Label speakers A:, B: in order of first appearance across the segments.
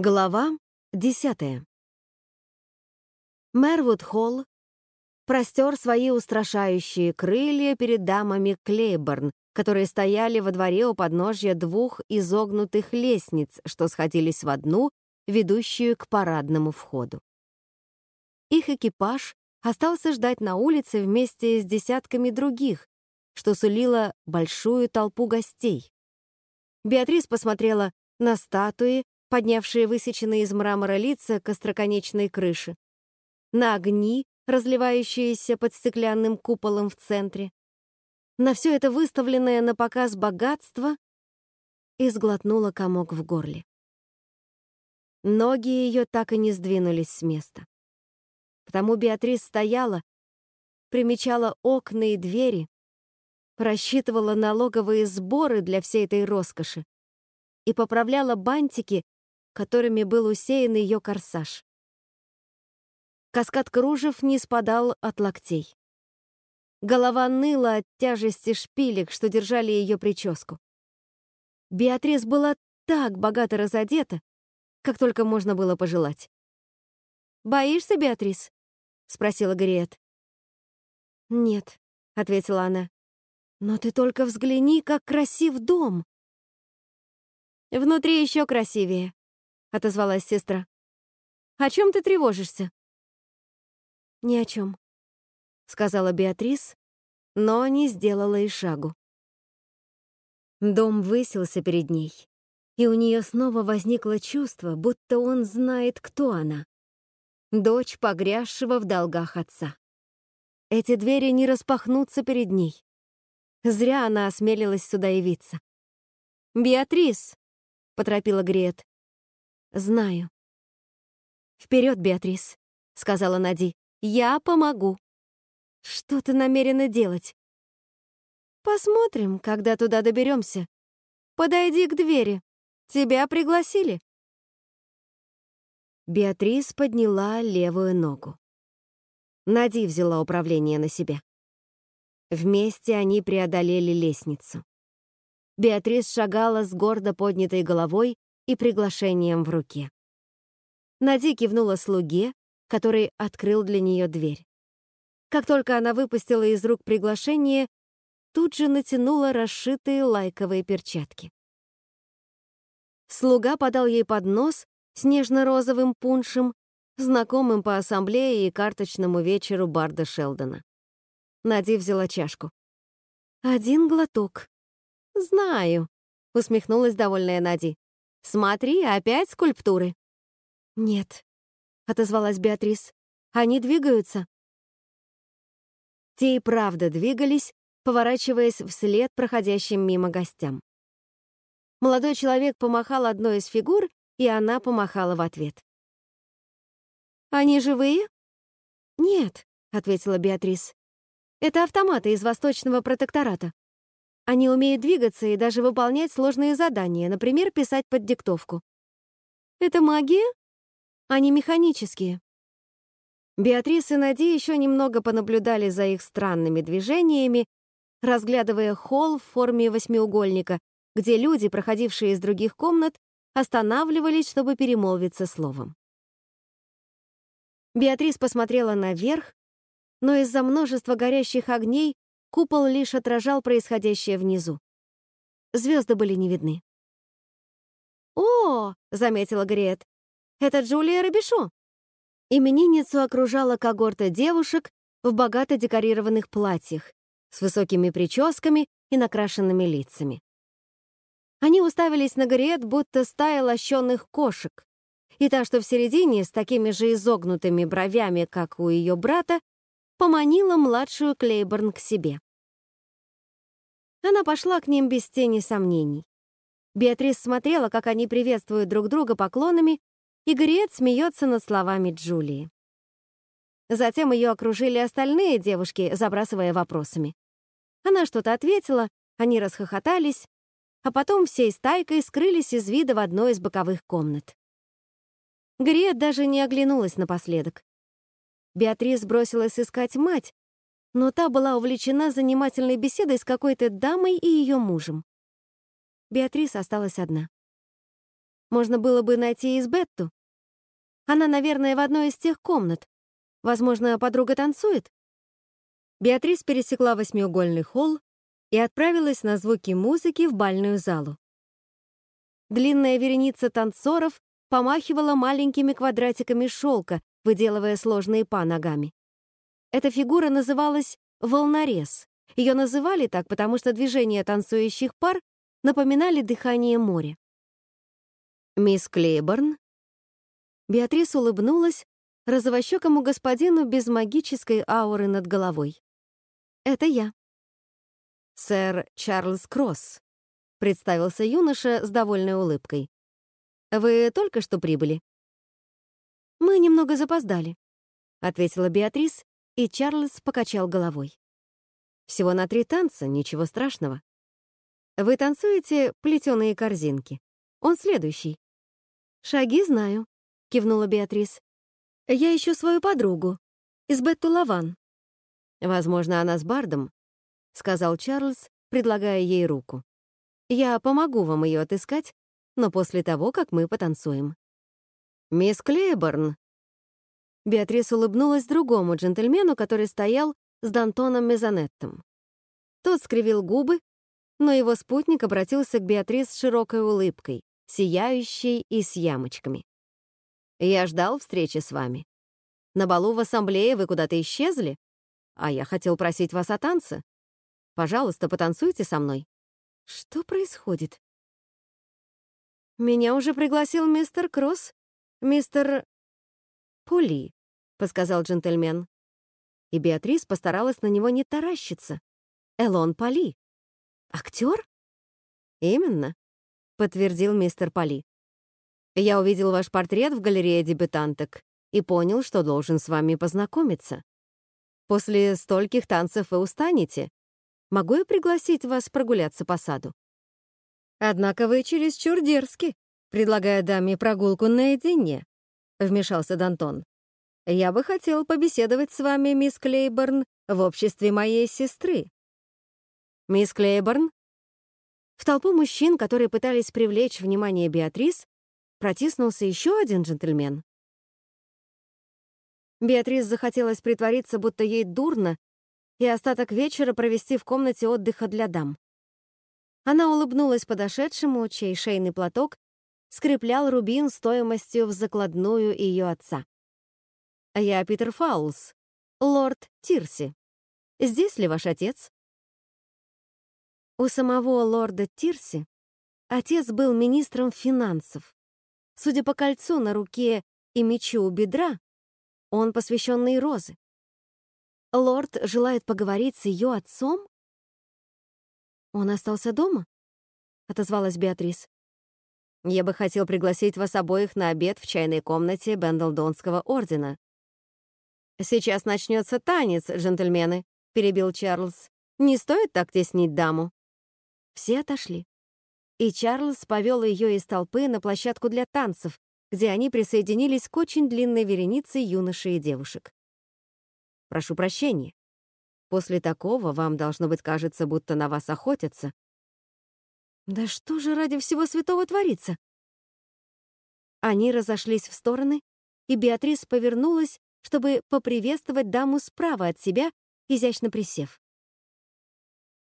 A: Глава десятая. Мервуд Холл простер свои устрашающие крылья перед дамами Клейборн, которые стояли во дворе у подножья двух изогнутых лестниц, что сходились в одну, ведущую к парадному входу. Их экипаж остался ждать на улице вместе с десятками других, что сулило большую толпу гостей. Беатрис посмотрела на статуи, поднявшие высеченные из мрамора лица к остроконечной крыше, на огни, разливающиеся под стеклянным куполом в центре, на все это выставленное на показ богатство и сглотнула комок в горле. Ноги ее так и не сдвинулись с места. Потому Беатрис стояла, примечала окна и двери, просчитывала налоговые сборы для всей этой роскоши и поправляла бантики, которыми был усеян ее корсаж. Каскад кружев не спадал от локтей. Голова ныла от тяжести шпилек, что держали ее прическу. Беатрис была так богато разодета, как только можно было пожелать. «Боишься, Беатрис?» — спросила Гриет. «Нет», — ответила она. «Но ты только взгляни, как красив дом!» «Внутри еще красивее», — отозвалась сестра. «О чем ты тревожишься?» «Ни о чем», — сказала Беатрис, но не сделала и шагу. Дом высился перед ней, и у нее снова возникло чувство, будто он знает, кто она. Дочь погрязшего в долгах отца. Эти двери не распахнутся перед ней. Зря она осмелилась сюда явиться. «Беатрис!» — поторопила Грет. «Знаю». «Вперед, Беатрис», — сказала Нади. «Я помогу». «Что ты намерена делать?» «Посмотрим, когда туда доберемся. Подойди к двери. Тебя пригласили». Беатрис подняла левую ногу. Нади взяла управление на себя. Вместе они преодолели лестницу. Беатрис шагала с гордо поднятой головой и приглашением в руке. Нади кивнула слуге, который открыл для нее дверь. Как только она выпустила из рук приглашение, тут же натянула расшитые лайковые перчатки. Слуга подал ей поднос с нежно-розовым пуншем, знакомым по ассамблее и карточному вечеру Барда Шелдона. Нади взяла чашку. «Один глоток». «Знаю», — усмехнулась довольная Нади. Смотри, опять скульптуры. Нет, отозвалась Беатрис. Они двигаются. Те и правда двигались, поворачиваясь вслед проходящим мимо гостям. Молодой человек помахал одной из фигур, и она помахала в ответ. «Они живые?» «Нет», — ответила Беатрис. «Это автоматы из Восточного протектората. Они умеют двигаться и даже выполнять сложные задания, например, писать под диктовку. Это магия? Они механические. Беатрис и Нади еще немного понаблюдали за их странными движениями, разглядывая холл в форме восьмиугольника, где люди, проходившие из других комнат, останавливались, чтобы перемолвиться словом. Беатрис посмотрела наверх, но из-за множества горящих огней Купол лишь отражал происходящее внизу. Звезды были не видны. «О!» — заметила Грет. «Это Джулия Робишо!» Именинницу окружала когорта девушек в богато декорированных платьях с высокими прическами и накрашенными лицами. Они уставились на Грет, будто стая лощенных кошек, и та, что в середине, с такими же изогнутыми бровями, как у ее брата, поманила младшую Клейборн к себе. Она пошла к ним без тени сомнений. Беатрис смотрела, как они приветствуют друг друга поклонами, и Грет смеется над словами Джулии. Затем ее окружили остальные девушки, забрасывая вопросами. Она что-то ответила, они расхохотались, а потом всей стайкой скрылись из вида в одной из боковых комнат. Грет даже не оглянулась напоследок. Беатрис бросилась искать мать, но та была увлечена занимательной беседой с какой-то дамой и ее мужем. Беатрис осталась одна. Можно было бы найти Избетту. Она, наверное, в одной из тех комнат. Возможно, подруга танцует. Беатрис пересекла восьмиугольный холл и отправилась на звуки музыки в бальную залу. Длинная вереница танцоров помахивала маленькими квадратиками шелка, выделывая сложные па ногами. Эта фигура называлась волнорез. Ее называли так, потому что движения танцующих пар напоминали дыхание моря. «Мисс Клейборн?» Беатрис улыбнулась розовощекому господину без магической ауры над головой. «Это я». «Сэр Чарльз Кросс», — представился юноша с довольной улыбкой. «Вы только что прибыли?» «Мы немного запоздали», — ответила Беатрис, и Чарльз покачал головой. «Всего на три танца, ничего страшного. Вы танцуете плетеные корзинки. Он следующий». «Шаги знаю», — кивнула Беатрис. «Я ищу свою подругу, из Бетту Лаван». «Возможно, она с Бардом», — сказал Чарльз, предлагая ей руку. «Я помогу вам ее отыскать, но после того, как мы потанцуем». «Мисс Клейборн!» Беатрис улыбнулась другому джентльмену, который стоял с Д'Антоном Мезонеттом. Тот скривил губы, но его спутник обратился к Беатрис с широкой улыбкой, сияющей и с ямочками. «Я ждал встречи с вами. На балу в ассамблее вы куда-то исчезли, а я хотел просить вас о танце. Пожалуйста, потанцуйте со мной». «Что происходит?» «Меня уже пригласил мистер Кросс», «Мистер Пули», — подсказал джентльмен. И Беатрис постаралась на него не таращиться. «Элон Поли». «Актер?» «Именно», — подтвердил мистер Поли. «Я увидел ваш портрет в галерее дебютанток и понял, что должен с вами познакомиться. После стольких танцев вы устанете. Могу я пригласить вас прогуляться по саду?» «Однако вы чересчур дерзки», предлагая даме прогулку наедине», — вмешался Дантон. «Я бы хотел побеседовать с вами, мисс Клейборн, в обществе моей сестры». «Мисс Клейборн?» В толпу мужчин, которые пытались привлечь внимание Беатрис, протиснулся еще один джентльмен. Беатрис захотелось притвориться, будто ей дурно, и остаток вечера провести в комнате отдыха для дам. Она улыбнулась подошедшему, чей шейный платок скреплял рубин стоимостью в закладную ее отца. «Я Питер Фаулс, лорд Тирси. Здесь ли ваш отец?» У самого лорда Тирси отец был министром финансов. Судя по кольцу на руке и мечу у бедра, он посвященный Розы. Лорд желает поговорить с ее отцом? Он остался дома? Отозвалась Беатрис. Я бы хотел пригласить вас обоих на обед в чайной комнате Бендлдонского ордена. «Сейчас начнется танец, джентльмены», — перебил Чарльз. «Не стоит так теснить даму». Все отошли. И Чарльз повел ее из толпы на площадку для танцев, где они присоединились к очень длинной веренице юношей и девушек. «Прошу прощения. После такого вам, должно быть, кажется, будто на вас охотятся, да что же ради всего святого творится? Они разошлись в стороны, и Беатрис повернулась, чтобы поприветствовать даму справа от себя, изящно присев.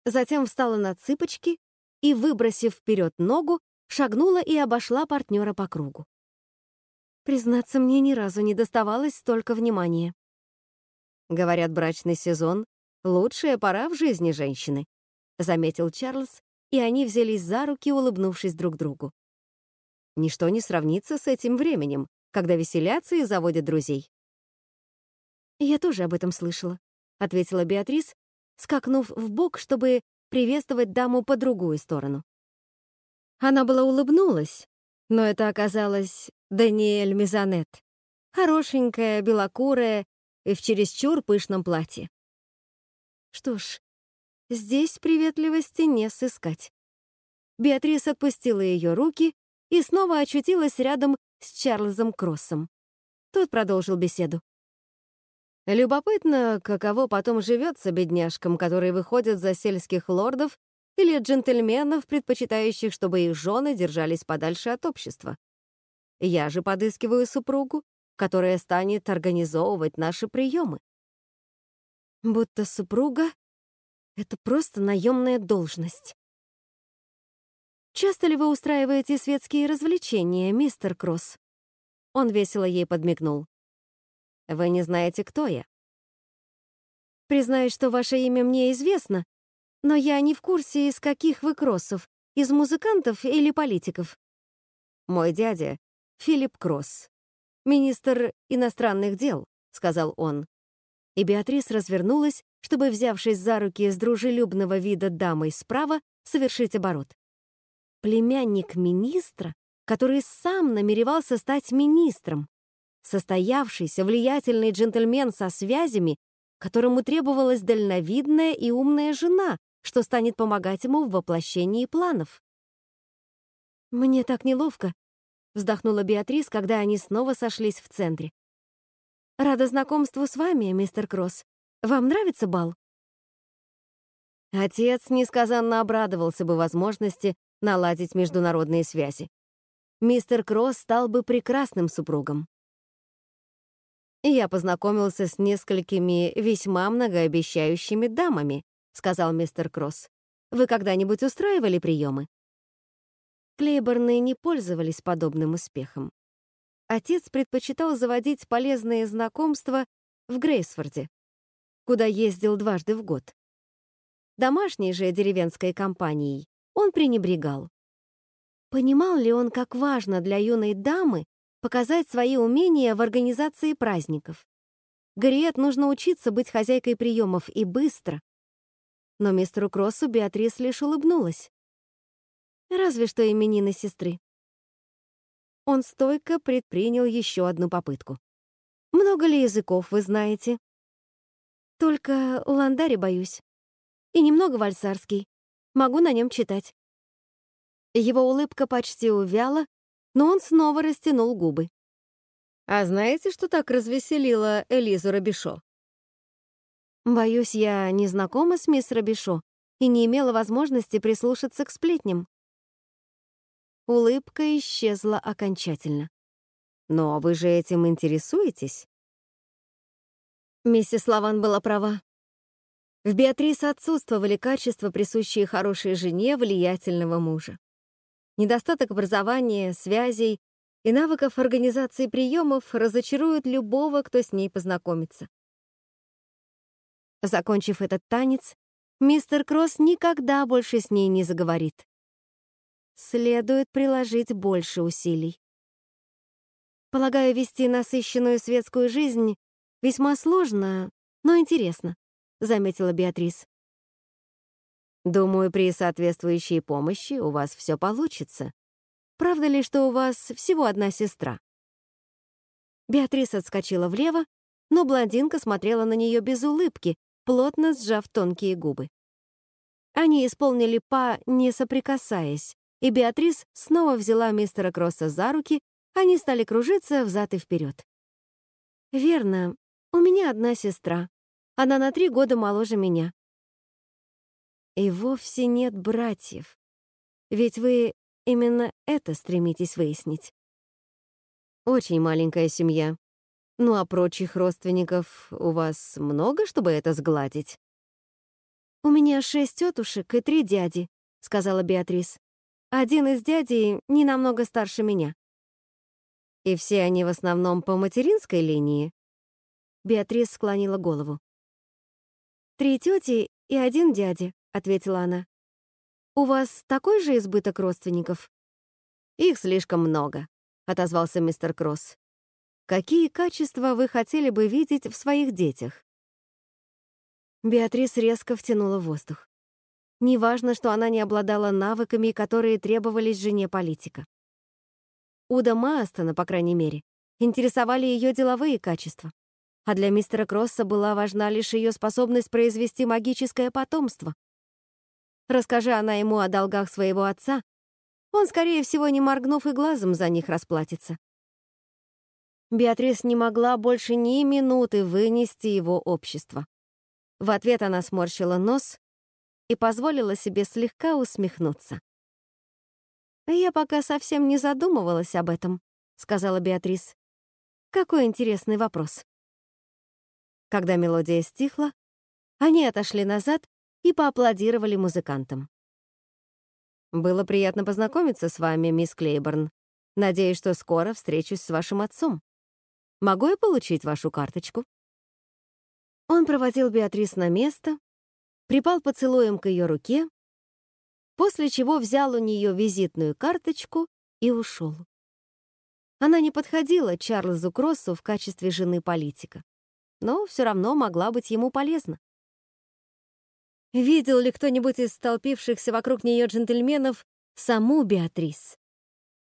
A: Затем встала на цыпочки и, выбросив вперед ногу, шагнула и обошла партнера по кругу. Признаться, мне ни разу не доставалось столько внимания. Говорят, брачный сезон — лучшая пора в жизни женщины, заметил Чарльз, и они взялись за руки, улыбнувшись друг другу. Ничто не сравнится с этим временем, когда веселятся и заводят друзей. «Я тоже об этом слышала», — ответила Беатрис, скакнув в бок, чтобы приветствовать даму по другую сторону. Она была улыбнулась, но это оказалась Даниэль Мизанет, хорошенькая, белокурая и в чересчур пышном платье. Что ж, Здесь приветливости не сыскать. Беатрис отпустила ее руки и снова очутилась рядом с Чарльзом Кроссом. Тот продолжил беседу. Любопытно, каково потом живется бедняжкам, которые выходят за сельских лордов или джентльменов, предпочитающих, чтобы их жены держались подальше от общества. Я же подыскиваю супругу, которая станет организовывать наши приемы. Будто супруга — это просто наемная должность. Часто ли вы устраиваете светские развлечения, мистер Кросс? Он весело ей подмигнул. Вы не знаете, кто я. Признаюсь, что ваше имя мне известно, но я не в курсе, из каких вы кроссов, из музыкантов или политиков. Мой дядя — Филипп Кросс, министр иностранных дел, сказал он. И Беатрис развернулась, чтобы, взявшись за руки с дружелюбного вида дамой справа, совершить оборот. Племянник министра, который сам намеревался стать министром. Состоявшийся влиятельный джентльмен со связями которому требовалась дальновидная и умная жена, что станет помогать ему в воплощении планов. «Мне так неловко», — вздохнула Беатрис, когда они снова сошлись в центре. «Рада знакомству с вами, мистер Кросс. Вам нравится бал?» Отец несказанно обрадовался бы возможности наладить международные связи. Мистер Кросс стал бы прекрасным супругом я познакомился с несколькими весьма многообещающими дамами», сказал мистер Кросс. «Вы когда-нибудь устраивали приемы?» Клейборны не пользовались подобным успехом. Отец предпочитал заводить полезные знакомства в Грейсфорде, куда ездил дважды в год. Домашней же деревенской компанией он пренебрегал. Понимал ли он, как важно для юной дамы показать свои умения в организации праздников. Гарриет нужно учиться быть хозяйкой приемов и быстро. Но мистеру Кроссу Беатрис лишь улыбнулась. Разве что именины сестры. Он стойко предпринял еще одну попытку. «Много ли языков вы знаете?» «Только ландари боюсь. И немного вальсарский. Могу на нем читать». Его улыбка почти увяла, но он снова растянул губы. «А знаете, что так развеселило Элизу Робишо?» «Боюсь, я не знакома с мисс Робишо и не имела возможности прислушаться к сплетням». Улыбка исчезла окончательно. «Но вы же этим интересуетесь?» Миссис Лаван была права. В Беатрис отсутствовали качества, присущие хорошей жене влиятельного мужа. Недостаток образования, связей и навыков организации приемов разочаруют любого, кто с ней познакомится. Закончив этот танец, мистер Кросс никогда больше с ней не заговорит. Следует приложить больше усилий. Полагаю, вести насыщенную светскую жизнь весьма сложно, но интересно, заметила Беатрис. Думаю, при соответствующей помощи у вас все получится. Правда ли, что у вас всего одна сестра?» Беатрис отскочила влево, но блондинка смотрела на нее без улыбки, плотно сжав тонкие губы. Они исполнили па, не соприкасаясь, и Беатрис снова взяла мистера Кросса за руки, они стали кружиться взад и вперед. «Верно, у меня одна сестра. Она на три года моложе меня. И вовсе нет братьев. Ведь вы именно это стремитесь выяснить. Очень маленькая семья. Ну а прочих родственников у вас много, чтобы это сгладить? «У меня шесть тетушек и три дяди», — сказала Беатрис. «Один из дядей не намного старше меня». «И все они в основном по материнской линии?» Беатрис склонила голову. «Три тети и один дядя ответила она. «У вас такой же избыток родственников?» «Их слишком много», — отозвался мистер Кросс. «Какие качества вы хотели бы видеть в своих детях?» Беатрис резко втянула воздух. Неважно, что она не обладала навыками, которые требовались жене политика. Уда Маастона, по крайней мере, интересовали ее деловые качества. А для мистера Кросса была важна лишь ее способность произвести магическое потомство, Расскажи она ему о долгах своего отца, он, скорее всего, не моргнув и глазом за них расплатится. Беатрис не могла больше ни минуты вынести его общество. В ответ она сморщила нос и позволила себе слегка усмехнуться. Я пока совсем не задумывалась об этом. сказала Беатрис. «Какой интересный вопрос». Когда мелодия стихла, они отошли назад и поаплодировали музыкантам. «Было приятно познакомиться с вами, мисс Клейборн. Надеюсь, что скоро встречусь с вашим отцом. Могу я получить вашу карточку?» Он проводил Беатрис на место, припал поцелуем к ее руке, после чего взял у нее визитную карточку и ушел. Она не подходила Чарльзу Кроссу в качестве жены политика, но все равно могла быть ему полезна. Видел ли кто-нибудь из столпившихся вокруг нее джентльменов саму Беатрис?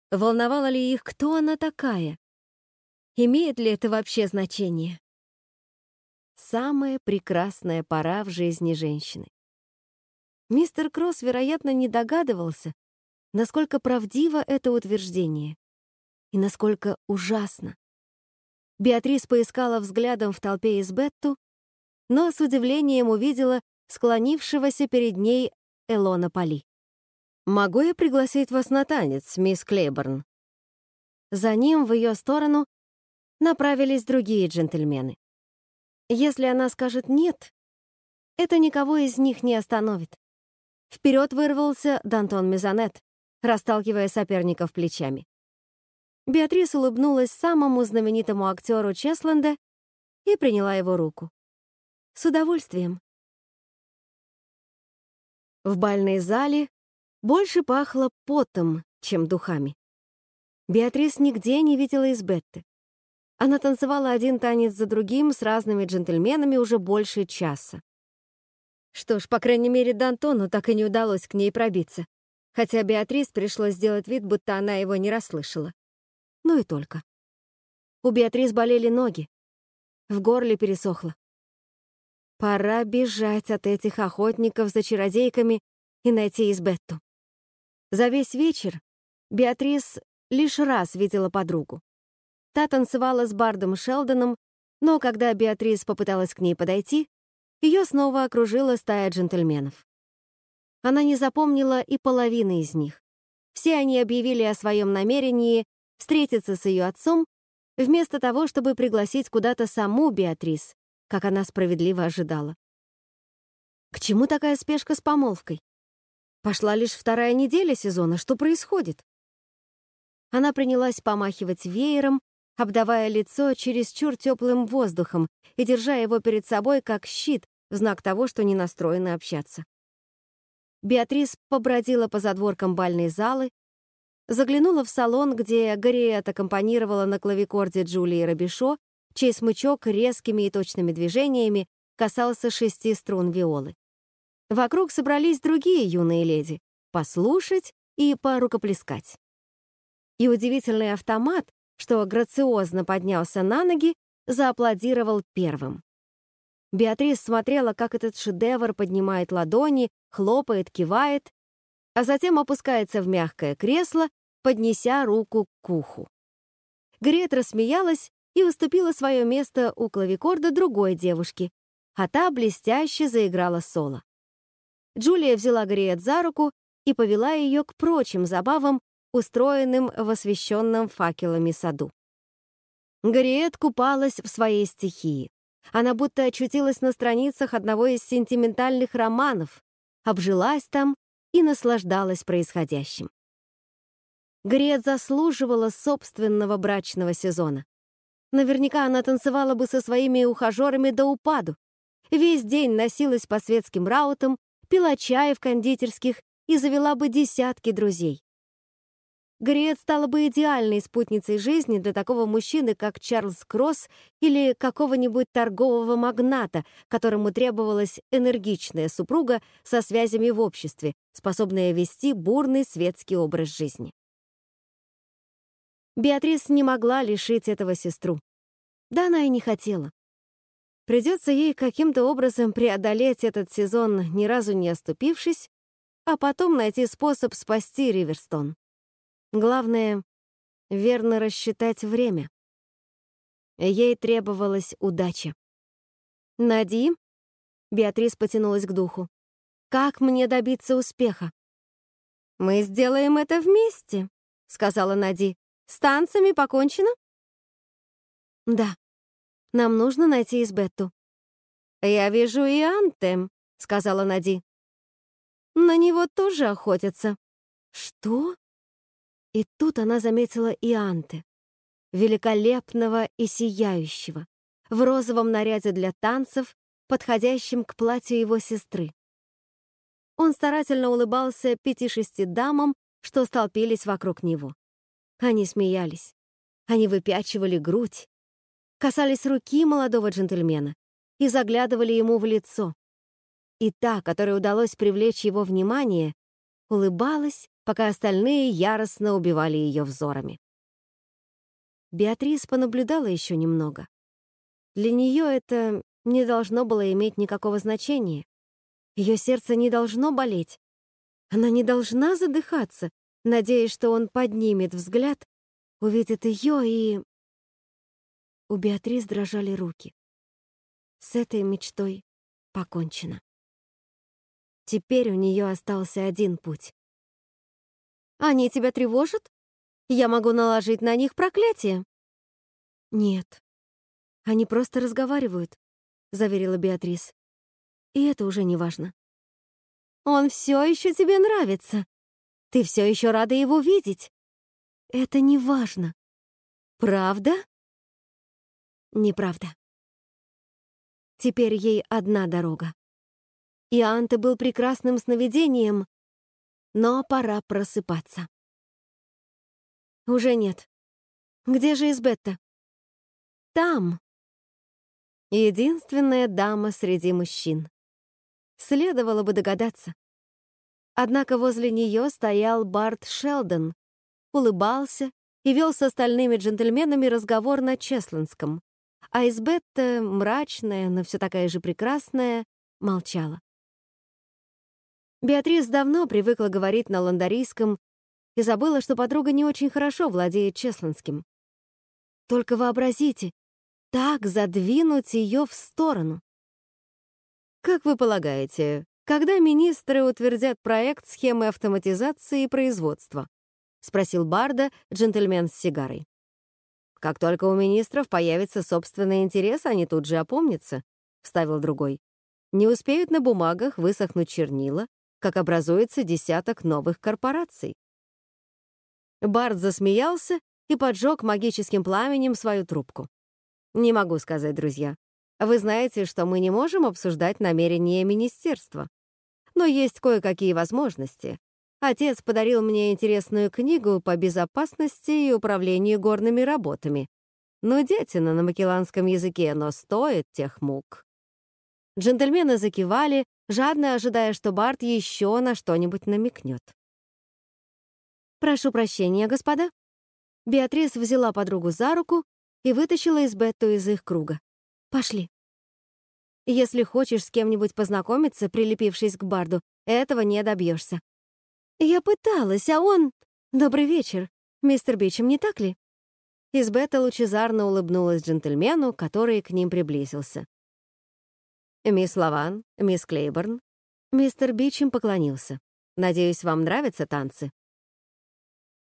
A: Волновало ли их, кто она такая? Имеет ли это вообще значение? Самая прекрасная пора в жизни женщины. Мистер Кросс, вероятно, не догадывался, насколько правдиво это утверждение и насколько ужасно. Беатрис поискала взглядом в толпе Избетту, но с удивлением увидела склонившегося перед ней Элона Поли. «Могу я пригласить вас на танец, мисс Клейборн?» За ним в ее сторону направились другие джентльмены. Если она скажет «нет», это никого из них не остановит. Вперед вырвался Дантон Мезонет, расталкивая соперников плечами. Беатрис улыбнулась самому знаменитому актеру Чесленда и приняла его руку. С удовольствием. В бальной зале больше пахло потом, чем духами. Беатрис нигде не видела Избетты. Она танцевала один танец за другим с разными джентльменами уже больше часа. Что ж, по крайней мере, Д'Антону так и не удалось к ней пробиться, хотя Беатрис пришлось сделать вид, будто она его не расслышала. Ну и только. У Беатрис болели ноги, в горле пересохло. Пора бежать от этих охотников за чародейками и найти Избетту. За весь вечер Беатрис лишь раз видела подругу. Та танцевала с Бардом Шелдоном, но когда Беатрис попыталась к ней подойти, ее снова окружила стая джентльменов. Она не запомнила и половины из них. Все они объявили о своем намерении встретиться с ее отцом, вместо того, чтобы пригласить куда-то саму Беатрис, как она справедливо ожидала. К чему такая спешка с помолвкой? Пошла лишь вторая неделя сезона, что происходит? Она принялась помахивать веером, обдавая лицо чересчур теплым воздухом и держа его перед собой как щит в знак того, что не настроена общаться. Беатрис побродила по задворкам бальной залы, заглянула в салон, где Гарриет аккомпанировала на клавикорде Джулии Робишо чей смычок резкими и точными движениями касался шести струн виолы. Вокруг собрались другие юные леди — послушать и порукоплескать. И удивительный автомат, что грациозно поднялся на ноги, зааплодировал первым. Беатрис смотрела, как этот шедевр поднимает ладони, хлопает, кивает, а затем опускается в мягкое кресло, поднеся руку к уху. Грет рассмеялась и уступила свое место у клавикорда другой девушке, а та блестяще заиграла соло. Джулия взяла Гриет за руку и повела ее к прочим забавам, устроенным в освещенном факелами саду. Гриет купалась в своей стихии. Она будто очутилась на страницах одного из сентиментальных романов, обжилась там и наслаждалась происходящим. Гриет заслуживала собственного брачного сезона. Наверняка она танцевала бы со своими ухажерами до упаду. Весь день носилась по светским раутам, пила чай в кондитерских и завела бы десятки друзей. Гриет стала бы идеальной спутницей жизни для такого мужчины, как Чарльз Кросс или какого-нибудь торгового магната, которому требовалась энергичная супруга со связями в обществе, способная вести бурный светский образ жизни. Беатрис не могла лишить этого сестру. Да она и не хотела. Придется ей каким-то образом преодолеть этот сезон, ни разу не оступившись, а потом найти способ спасти Риверстон. Главное — верно рассчитать время. Ей требовалась удача. «Нади?» — Беатрис потянулась к духу. «Как мне добиться успеха?» «Мы сделаем это вместе», — сказала Нади С танцами покончено?» «Да. Нам нужно найти Избетту». «Я вижу и Антем», — сказала Нади. «На него тоже охотятся». «Что?» И тут она заметила и Анте, великолепного и сияющего, в розовом наряде для танцев, подходящем к платью его сестры. Он старательно улыбался пяти-шести дамам, что столпились вокруг него. Они смеялись. Они выпячивали грудь, касались руки молодого джентльмена и заглядывали ему в лицо. И та, которой удалось привлечь его внимание, улыбалась, пока остальные яростно убивали ее взорами. Беатрис понаблюдала еще немного. Для нее это не должно было иметь никакого значения. Ее сердце не должно болеть. Она не должна задыхаться, надеясь, что он поднимет взгляд, увидит ее и... У Беатрис дрожали руки. С этой мечтой покончено. Теперь у нее остался один путь. «Они тебя тревожат? Я могу наложить на них проклятие». «Нет, они просто разговаривают», — заверила Беатрис. «И это уже не важно». «Он все еще тебе нравится. Ты все еще рада его видеть. Это не важно. Правда?» «Неправда». Теперь ей одна дорога. И Анте был прекрасным сновидением, но пора просыпаться. Уже нет. Где же Избетта? Там. Единственная дама среди мужчин. Следовало бы догадаться. Однако возле нее стоял Барт Шелдон, улыбался и вел с остальными джентльменами разговор на Чеслинском, а Избетта, мрачная, но все такая же прекрасная, молчала. Беатрис давно привыкла говорить на ландарийском и забыла, что подруга не очень хорошо владеет чесланским. Только вообразите, так задвинуть ее в сторону. Как вы полагаете, когда министры утвердят проект схемы автоматизации производства? Спросил Барда, джентльмен с сигарой. Как только у министров появится собственный интерес, они тут же опомнятся, вставил другой. Не успеют на бумагах высохнуть чернила, как образуется десяток новых корпораций. Барт засмеялся и поджег магическим пламенем свою трубку. «Не могу сказать, друзья. Вы знаете, что мы не можем обсуждать намерения министерства. Но есть кое-какие возможности. Отец подарил мне интересную книгу по безопасности и управлению горными работами. Ну, детина на макеланском языке, но стоит тех мук. Джентльмены закивали, жадно ожидая, что Барт еще на что-нибудь намекнет. «Прошу прощения, господа». Беатрис взяла подругу за руку и вытащила из Бетту из их круга. «Пошли». Если хочешь с кем-нибудь познакомиться, прилепившись к Барду, этого не добьешься. Я пыталась, а он... Добрый вечер, мистер Бичем, не так ли? Избетта лучезарно улыбнулась джентльмену, который к ним приблизился. «Мисс Лаван, мисс Клейборн». Мистер Бичем поклонился. «Надеюсь, вам нравятся танцы?»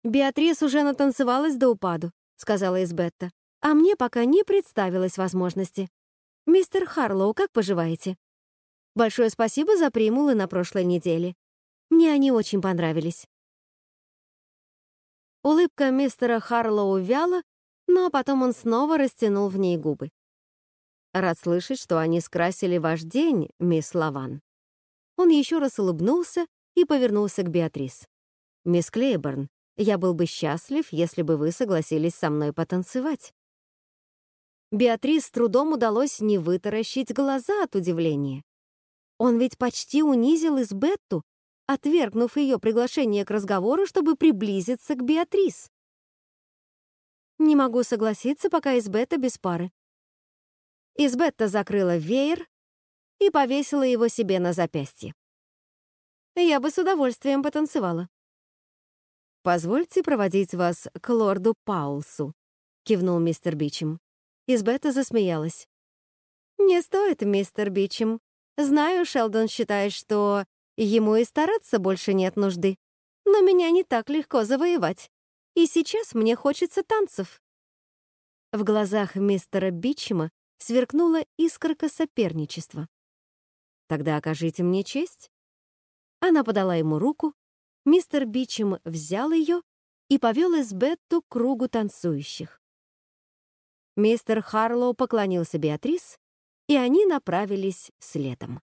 A: «Беатрис уже натанцевалась до упаду», — сказала Избетта. «А мне пока не представилось возможности. Мистер Харлоу, как поживаете?» «Большое спасибо за примулы на прошлой неделе. Мне они очень понравились». Улыбка мистера Харлоу вяла, но потом он снова растянул в ней губы. Рад слышать, что они скрасили ваш день, мисс Лаван. Он еще раз улыбнулся и повернулся к Беатрис. «Мисс Клейборн, я был бы счастлив, если бы вы согласились со мной потанцевать». Беатрис с трудом удалось не вытаращить глаза от удивления. Он ведь почти унизил Избетту, отвергнув ее приглашение к разговору, чтобы приблизиться к Беатрис. «Не могу согласиться, пока Избетта без пары. Избетта закрыла веер и повесила его себе на запястье. Я бы с удовольствием потанцевала. «Позвольте проводить вас к лорду Паулсу», — кивнул мистер Бичем. Избетта засмеялась. «Не стоит, мистер Бичем. Знаю, Шелдон считает, что ему и стараться больше нет нужды. Но меня не так легко завоевать. И сейчас мне хочется танцев». В глазах мистера Бичема сверкнула искорка соперничества. «Тогда окажите мне честь». Она подала ему руку, мистер Бичем взял ее и повел Эсбетту к кругу танцующих. Мистер Харлоу поклонился Беатрис, и они направились следом.